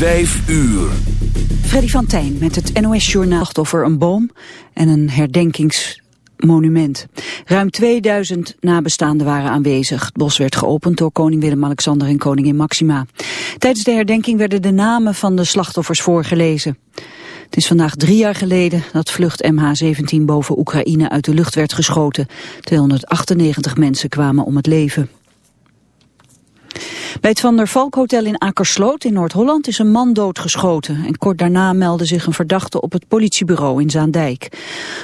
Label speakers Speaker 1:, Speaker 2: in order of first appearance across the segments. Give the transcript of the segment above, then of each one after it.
Speaker 1: Vijf uur.
Speaker 2: Freddy van Tijn met het NOS-journaal over een boom en een herdenkingsmonument. Ruim 2000 nabestaanden waren aanwezig. Het bos werd geopend door koning Willem-Alexander en koningin Maxima. Tijdens de herdenking werden de namen van de slachtoffers voorgelezen. Het is vandaag drie jaar geleden dat vlucht MH17 boven Oekraïne uit de lucht werd geschoten. 298 mensen kwamen om het leven. Bij het Van der Valk Hotel in Akersloot in Noord-Holland is een man doodgeschoten. En kort daarna meldde zich een verdachte op het politiebureau in Zaandijk.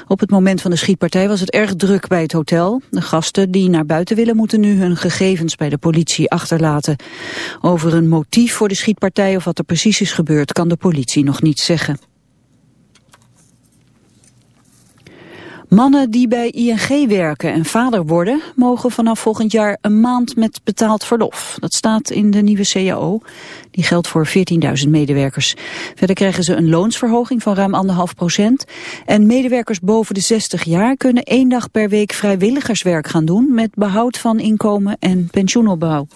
Speaker 2: Op het moment van de schietpartij was het erg druk bij het hotel. De gasten die naar buiten willen moeten nu hun gegevens bij de politie achterlaten. Over een motief voor de schietpartij of wat er precies is gebeurd kan de politie nog niet zeggen. Mannen die bij ING werken en vader worden, mogen vanaf volgend jaar een maand met betaald verlof. Dat staat in de nieuwe CAO. Die geldt voor 14.000 medewerkers. Verder krijgen ze een loonsverhoging van ruim 1,5 procent. En medewerkers boven de 60 jaar kunnen één dag per week vrijwilligerswerk gaan doen met behoud van inkomen en pensioenopbouw.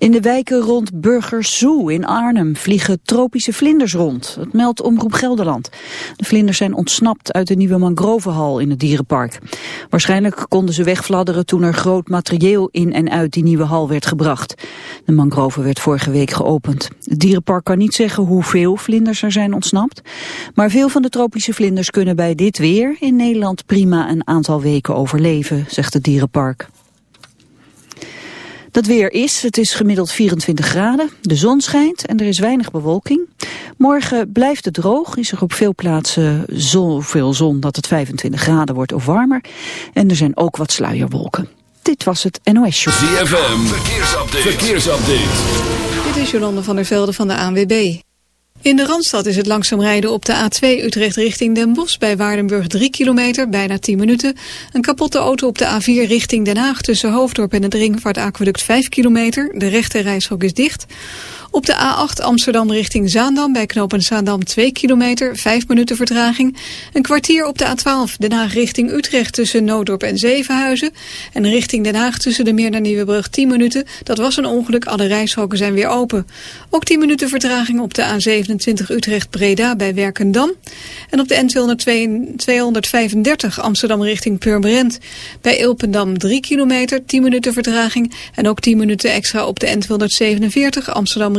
Speaker 2: In de wijken rond Burgers Zoo in Arnhem vliegen tropische vlinders rond. Dat meldt Omroep Gelderland. De vlinders zijn ontsnapt uit de nieuwe mangrovehal in het dierenpark. Waarschijnlijk konden ze wegfladderen toen er groot materieel in en uit die nieuwe hal werd gebracht. De mangrove werd vorige week geopend. Het dierenpark kan niet zeggen hoeveel vlinders er zijn ontsnapt. Maar veel van de tropische vlinders kunnen bij dit weer in Nederland prima een aantal weken overleven, zegt het dierenpark. Dat weer is, het is gemiddeld 24 graden, de zon schijnt en er is weinig bewolking. Morgen blijft het droog, is er op veel plaatsen zoveel zon dat het 25 graden wordt of warmer. En er zijn ook wat sluierwolken. Dit was het NOS Show.
Speaker 1: ZFM, verkeersupdate. verkeersupdate.
Speaker 3: Dit is Jolande van der Velde van de ANWB. In de Randstad is het langzaam rijden op de A2 Utrecht richting Den Bosch bij Waardenburg 3 kilometer, bijna 10 minuten. Een kapotte auto op de A4 richting Den Haag tussen Hoofddorp en het Ringvaartaqueduct 5 kilometer. De rechte reishok is dicht. Op de A8 Amsterdam richting Zaandam bij knooppunt Zaandam 2 kilometer, 5 minuten vertraging. Een kwartier op de A12 Den Haag richting Utrecht tussen Noodorp en Zevenhuizen. En richting Den Haag tussen de Meer naar Nieuwebrug 10 minuten. Dat was een ongeluk, alle reishokken zijn weer open. Ook 10 minuten vertraging op de A27 Utrecht-Breda bij Werkendam. En op de N235 Amsterdam richting Purmerend. Bij Ilpendam 3 kilometer, 10 minuten vertraging. En ook 10 minuten extra op de N247 Amsterdam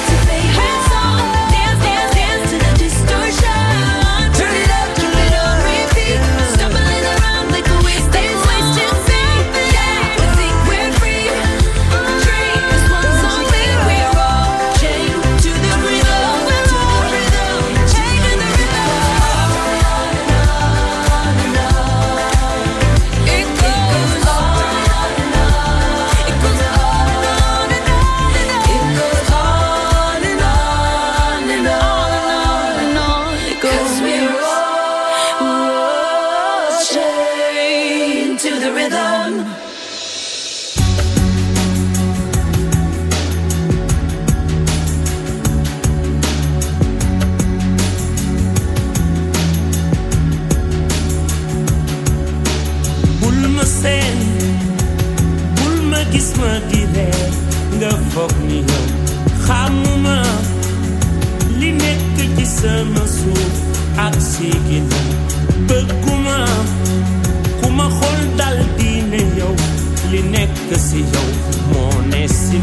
Speaker 4: sigil bëgguma ku ma dal yow li si yow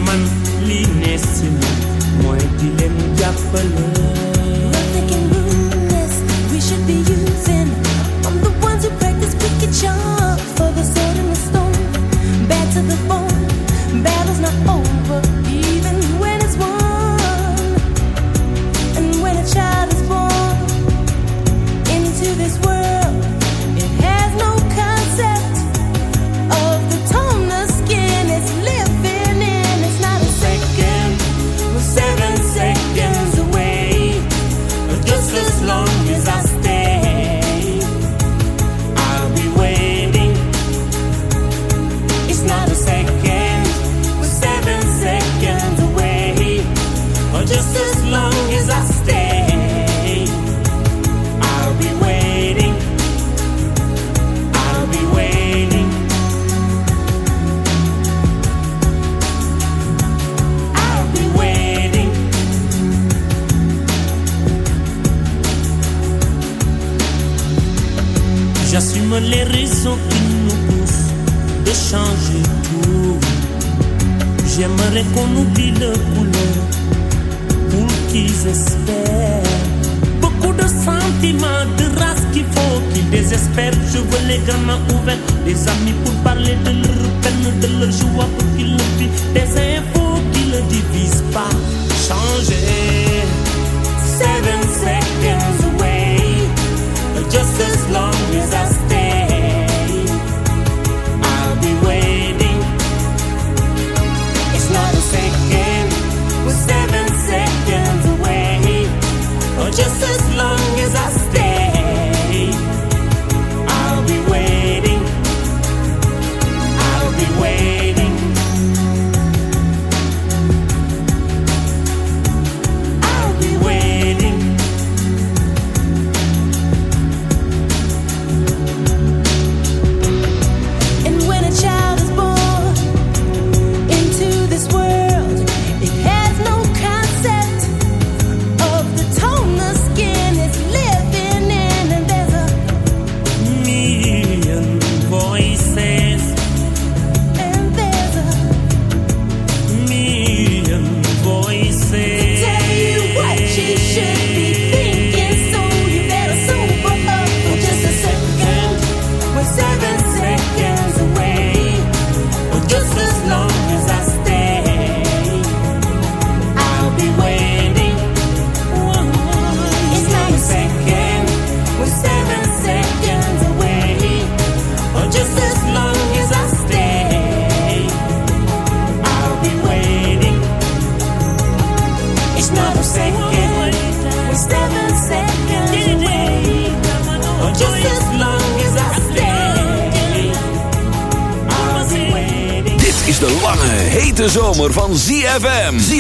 Speaker 4: man li man
Speaker 5: We should be using. I'm the ones who practice wicked for the sword and the stone. Bad to the bone, battle's not over.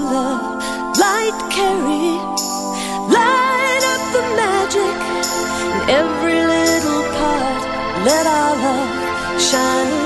Speaker 6: light carry. Light up the magic in every little part. Let our love shine.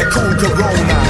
Speaker 7: that
Speaker 6: cool corona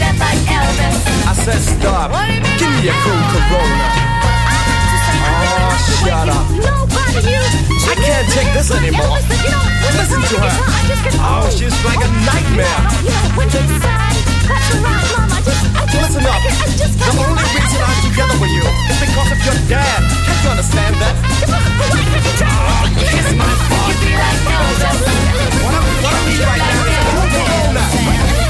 Speaker 8: And could you dance like Elvis?
Speaker 9: I said stop. Give me a cool Corona. Oh, shut up.
Speaker 8: Nobody you.
Speaker 9: I can't take this anymore. Listen to her. Oh, she's like a nightmare. Listen up. The only reason I'm together with you is because of your dad. Can't you understand that? Oh, ah, kiss my butt. What I, what I need right now is a Corona.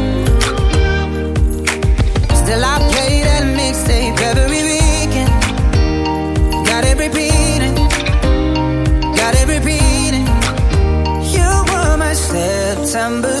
Speaker 10: September